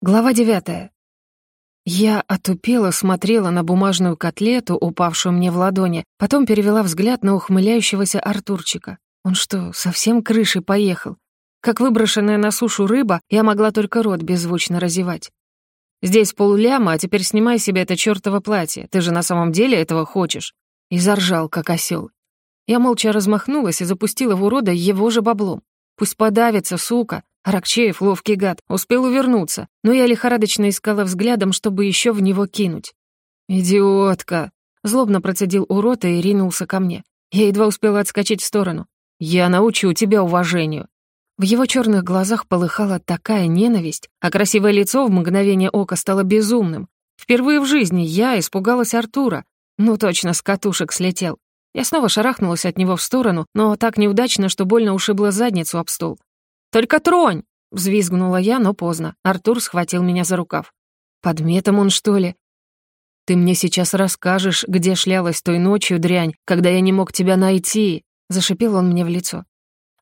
Глава девятая. Я отупела, смотрела на бумажную котлету, упавшую мне в ладони, потом перевела взгляд на ухмыляющегося Артурчика. Он что, совсем крышей поехал? Как выброшенная на сушу рыба, я могла только рот беззвучно разевать. «Здесь полляма, а теперь снимай себе это чёртово платье. Ты же на самом деле этого хочешь?» И заржал, как осёл. Я молча размахнулась и запустила в урода его же баблом. Пусть подавится, сука. Аракчеев, ловкий гад, успел увернуться, но я лихорадочно искала взглядом, чтобы еще в него кинуть. «Идиотка!» — злобно процедил урод и ринулся ко мне. Я едва успела отскочить в сторону. «Я научу тебя уважению». В его черных глазах полыхала такая ненависть, а красивое лицо в мгновение ока стало безумным. Впервые в жизни я испугалась Артура. Ну точно, с катушек слетел. Я снова шарахнулась от него в сторону, но так неудачно, что больно ушибла задницу об стол. «Только тронь!» — взвизгнула я, но поздно. Артур схватил меня за рукав. «Подметом он, что ли?» «Ты мне сейчас расскажешь, где шлялась той ночью, дрянь, когда я не мог тебя найти!» — зашипел он мне в лицо.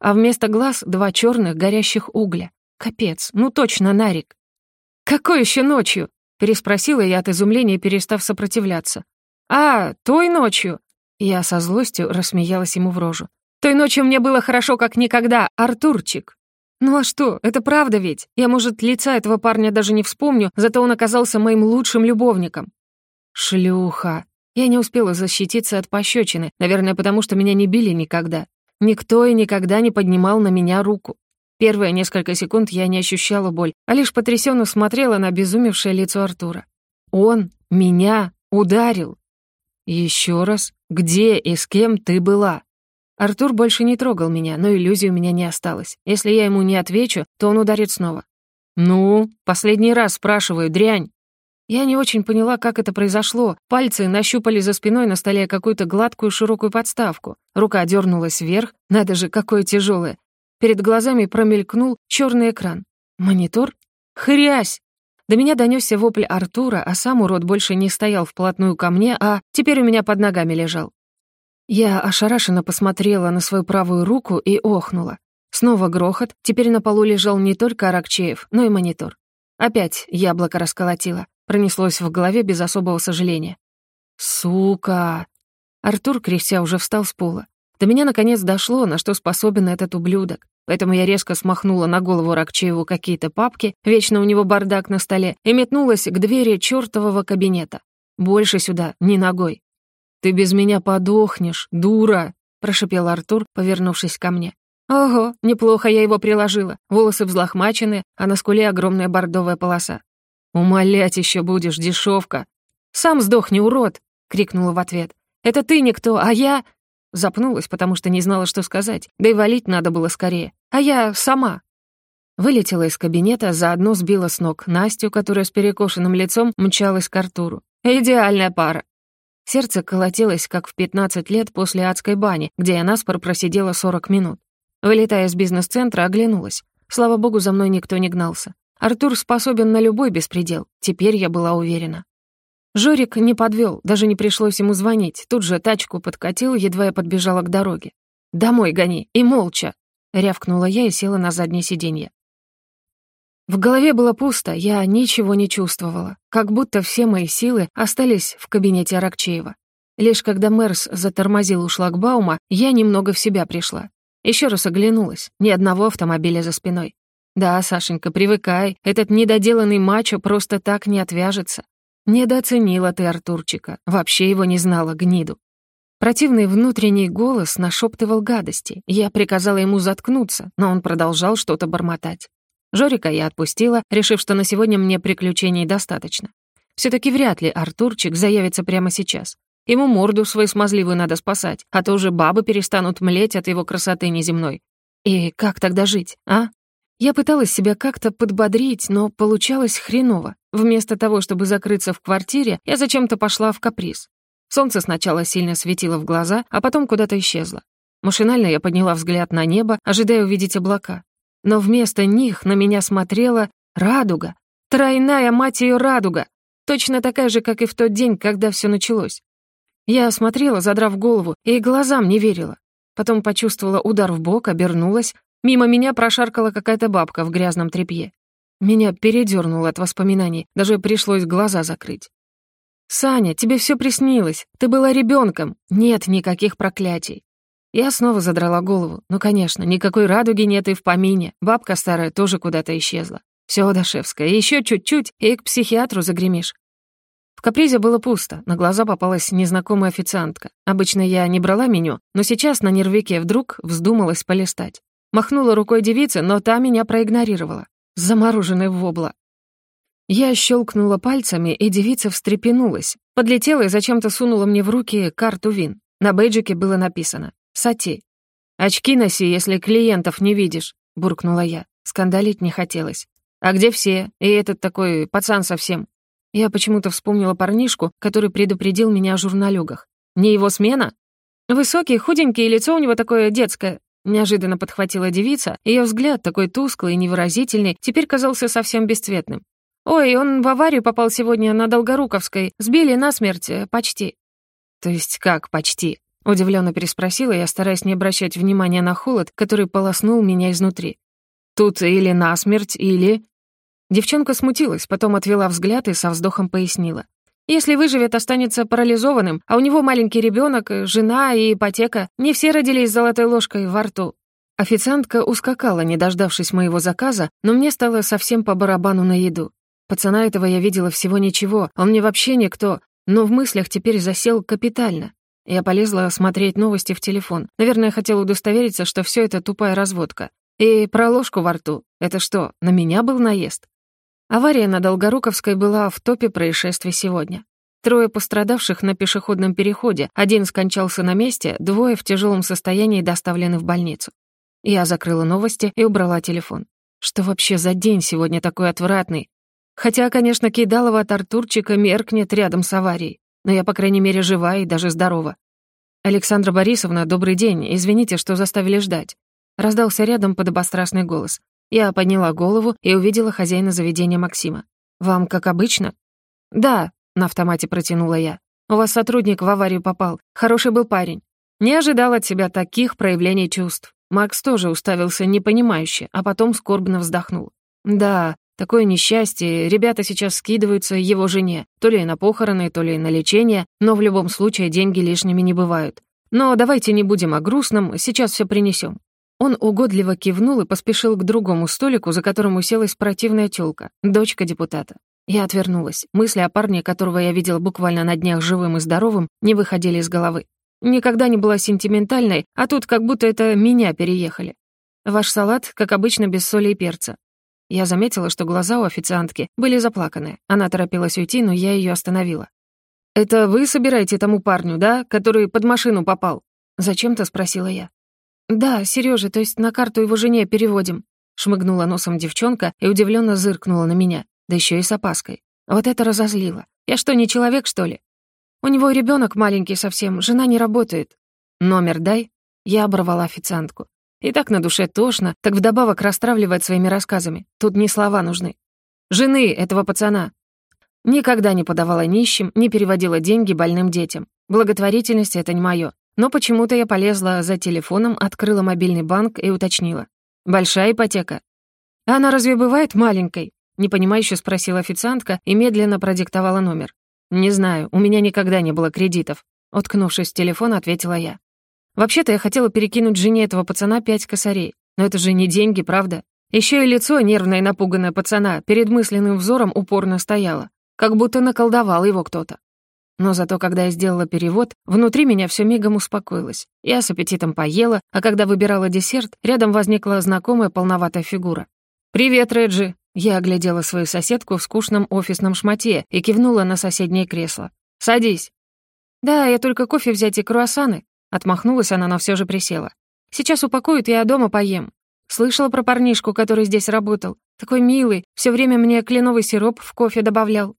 А вместо глаз два черных горящих угля. Капец, ну точно Нарик. «Какой еще ночью?» — переспросила я от изумления, перестав сопротивляться. «А, той ночью!» Я со злостью рассмеялась ему в рожу. «Той ночью мне было хорошо, как никогда, Артурчик!» «Ну а что, это правда ведь? Я, может, лица этого парня даже не вспомню, зато он оказался моим лучшим любовником». «Шлюха!» Я не успела защититься от пощечины, наверное, потому что меня не били никогда. Никто и никогда не поднимал на меня руку. Первые несколько секунд я не ощущала боль, а лишь потрясенно смотрела на обезумевшее лицо Артура. Он меня ударил. Еще раз, где и с кем ты была? Артур больше не трогал меня, но иллюзий у меня не осталось. Если я ему не отвечу, то он ударит снова. «Ну, последний раз спрашиваю, дрянь!» Я не очень поняла, как это произошло. Пальцы нащупали за спиной на столе какую-то гладкую широкую подставку. Рука дернулась вверх, надо же, какое тяжелое. Перед глазами промелькнул черный экран. Монитор? Хрясь! До меня донесся вопль Артура, а сам урод больше не стоял вплотную ко мне, а теперь у меня под ногами лежал. Я ошарашенно посмотрела на свою правую руку и охнула. Снова грохот, теперь на полу лежал не только Аракчеев, но и монитор. Опять яблоко расколотило, пронеслось в голове без особого сожаления. «Сука!» Артур, кряхтя, уже встал с пола. До меня наконец дошло, на что способен этот ублюдок. Поэтому я резко смахнула на голову Ракчееву какие-то папки, вечно у него бардак на столе, и метнулась к двери чёртового кабинета. Больше сюда, ни ногой. «Ты без меня подохнешь, дура!» — прошипел Артур, повернувшись ко мне. «Ого, неплохо я его приложила. Волосы взлохмачены, а на скуле огромная бордовая полоса. Умолять еще будешь, дешевка. Сам сдохни, урод!» — крикнула в ответ. «Это ты никто, а я...» Запнулась, потому что не знала, что сказать, да и валить надо было скорее. «А я сама». Вылетела из кабинета, заодно сбила с ног Настю, которая с перекошенным лицом мчалась к Артуру. «Идеальная пара. Сердце колотилось, как в 15 лет после адской бани, где я наспор просидела 40 минут. Вылетая из бизнес-центра, оглянулась. Слава богу, за мной никто не гнался. Артур способен на любой беспредел. Теперь я была уверена. Жорик не подвел, даже не пришлось ему звонить. Тут же тачку подкатил, едва я подбежала к дороге. «Домой гони, и молча!» — рявкнула я и села на заднее сиденье. В голове было пусто, я ничего не чувствовала, как будто все мои силы остались в кабинете Аракчеева. Лишь когда Мэрс затормозил у шлагбаума, я немного в себя пришла. Еще раз оглянулась, ни одного автомобиля за спиной. Да, Сашенька, привыкай, этот недоделанный мачо просто так не отвяжется. Недооценила ты Артурчика, вообще его не знала, гниду. Противный внутренний голос нашептывал гадости. Я приказала ему заткнуться, но он продолжал что-то бормотать. Жорика я отпустила, решив, что на сегодня мне приключений достаточно. все таки вряд ли Артурчик заявится прямо сейчас. Ему морду свою смазливую надо спасать, а то уже бабы перестанут млеть от его красоты неземной. И как тогда жить, а? Я пыталась себя как-то подбодрить, но получалось хреново. Вместо того, чтобы закрыться в квартире, я зачем-то пошла в каприз. Солнце сначала сильно светило в глаза, а потом куда-то исчезло. Машинально я подняла взгляд на небо, ожидая увидеть облака но вместо них на меня смотрела радуга. Тройная, мать ее, радуга. Точно такая же, как и в тот день, когда все началось. Я смотрела, задрав голову, и глазам не верила. Потом почувствовала удар в бок, обернулась. Мимо меня прошаркала какая-то бабка в грязном тряпье. Меня передёрнуло от воспоминаний, даже пришлось глаза закрыть. «Саня, тебе всё приснилось. Ты была ребёнком. Нет никаких проклятий». Я снова задрала голову. Ну, конечно, никакой радуги нет и в помине. Бабка старая тоже куда-то исчезла. Всё, Дашевская, ещё чуть-чуть, и к психиатру загремишь. В капризе было пусто, на глаза попалась незнакомая официантка. Обычно я не брала меню, но сейчас на нервике вдруг вздумалась полистать. Махнула рукой девице, но та меня проигнорировала. Замороженная вобла. Я щелкнула пальцами, и девица встрепенулась. Подлетела и зачем-то сунула мне в руки карту ВИН. На бейджике было написано «Сати». «Очки носи, если клиентов не видишь», — буркнула я. Скандалить не хотелось. «А где все? И этот такой пацан совсем?» Я почему-то вспомнила парнишку, который предупредил меня о журналюгах. Не его смена? Высокий, худенький, лицо у него такое детское. Неожиданно подхватила девица, ее взгляд, такой тусклый и невыразительный, теперь казался совсем бесцветным. «Ой, он в аварию попал сегодня на Долгоруковской. Сбили насмерть, э, почти». «То есть как почти?» Удивленно переспросила я, стараясь не обращать внимания на холод, который полоснул меня изнутри. «Тут или насмерть, или...» Девчонка смутилась, потом отвела взгляд и со вздохом пояснила. «Если выживет, останется парализованным, а у него маленький ребенок, жена и ипотека. Не все родились с золотой ложкой во рту». Официантка ускакала, не дождавшись моего заказа, но мне стало совсем по барабану на еду. Пацана этого я видела всего ничего, он мне вообще никто, но в мыслях теперь засел капитально. Я полезла смотреть новости в телефон. Наверное, хотела удостовериться, что все это тупая разводка. И про ложку во рту. Это что, на меня был наезд? Авария на Долгоруковской была в топе происшествий сегодня. Трое пострадавших на пешеходном переходе, один скончался на месте, двое в тяжелом состоянии доставлены в больницу. Я закрыла новости и убрала телефон. Что вообще за день сегодня такой отвратный? Хотя, конечно, Кидалова от Артурчика меркнет рядом с аварией, но я, по крайней мере, жива и даже здорова. «Александра Борисовна, добрый день, извините, что заставили ждать». Раздался рядом подобострастный голос. Я подняла голову и увидела хозяина заведения Максима. «Вам как обычно?» «Да», — на автомате протянула я. «У вас сотрудник в аварию попал. Хороший был парень. Не ожидал от себя таких проявлений чувств». Макс тоже уставился непонимающе, а потом скорбно вздохнул. «Да, такое несчастье. Ребята сейчас скидываются его жене. То ли на похороны, то ли на лечение, но в любом случае деньги лишними не бывают. Но давайте не будем о грустном, сейчас все принесем. Он угодливо кивнул и поспешил к другому столику, за которым уселась противная тёлка, дочка депутата. Я отвернулась. Мысли о парне, которого я видела буквально на днях живым и здоровым, не выходили из головы. Никогда не была сентиментальной, а тут как будто это меня переехали. Ваш салат, как обычно, без соли и перца. Я заметила, что глаза у официантки были заплаканы. Она торопилась уйти, но я её остановила. «Это вы собираете тому парню, да, который под машину попал?» Зачем-то спросила я. «Да, Серёжа, то есть на карту его жене переводим», шмыгнула носом девчонка и удивленно зыркнула на меня, да ещё и с опаской. Вот это разозлило. Я что, не человек, что ли? У него ребёнок маленький совсем, жена не работает. Номер дай. Я оборвала официантку. И так на душе тошно, так вдобавок расстравливает своими рассказами. Тут не слова нужны. Жены этого пацана. Никогда не подавала нищим, не переводила деньги больным детям. Благотворительность — это не моё. Но почему-то я полезла за телефоном, открыла мобильный банк и уточнила. «Большая ипотека». «Она разве бывает маленькой?» Непонимающе спросила официантка и медленно продиктовала номер. «Не знаю, у меня никогда не было кредитов», уткнувшись в телефон, ответила я. «Вообще-то я хотела перекинуть жене этого пацана пять косарей. Но это же не деньги, правда? Еще и лицо нервное и напуганное пацана перед мысленным взором упорно стояло, как будто наколдовал его кто-то. Но зато, когда я сделала перевод, внутри меня все мигом успокоилось. Я с аппетитом поела, а когда выбирала десерт, рядом возникла знакомая полноватая фигура. «Привет, Реджи!» Я оглядела свою соседку в скучном офисном шмате и кивнула на соседнее кресло. «Садись!» «Да, я только кофе взять и круассаны», — отмахнулась она, но все же присела. «Сейчас упакуют, я дома поем. Слышала про парнишку, который здесь работал. Такой милый, все время мне кленовый сироп в кофе добавлял.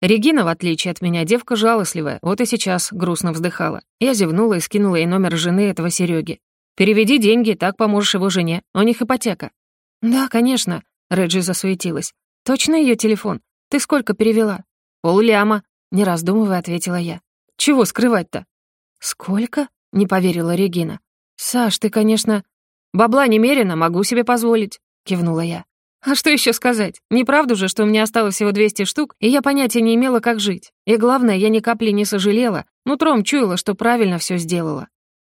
Регина, в отличие от меня, девка жалостливая, вот и сейчас грустно вздыхала. Я зевнула и скинула ей номер жены этого Сереги. «Переведи деньги, так поможешь его жене. У них ипотека». «Да, конечно», — Реджи засуетилась. «Точно ее телефон? Ты сколько перевела?» «Полляма», — не раздумывая ответила я. «Чего скрывать-то?» «Сколько?» — не поверила Регина. «Саш, ты, конечно...» «Бабла немерено, могу себе позволить», — кивнула я. А что еще сказать? Неправду же, что у меня осталось всего 200 штук, и я понятия не имела, как жить. И главное, я ни капли не сожалела, нутром чуяла, что правильно все сделала.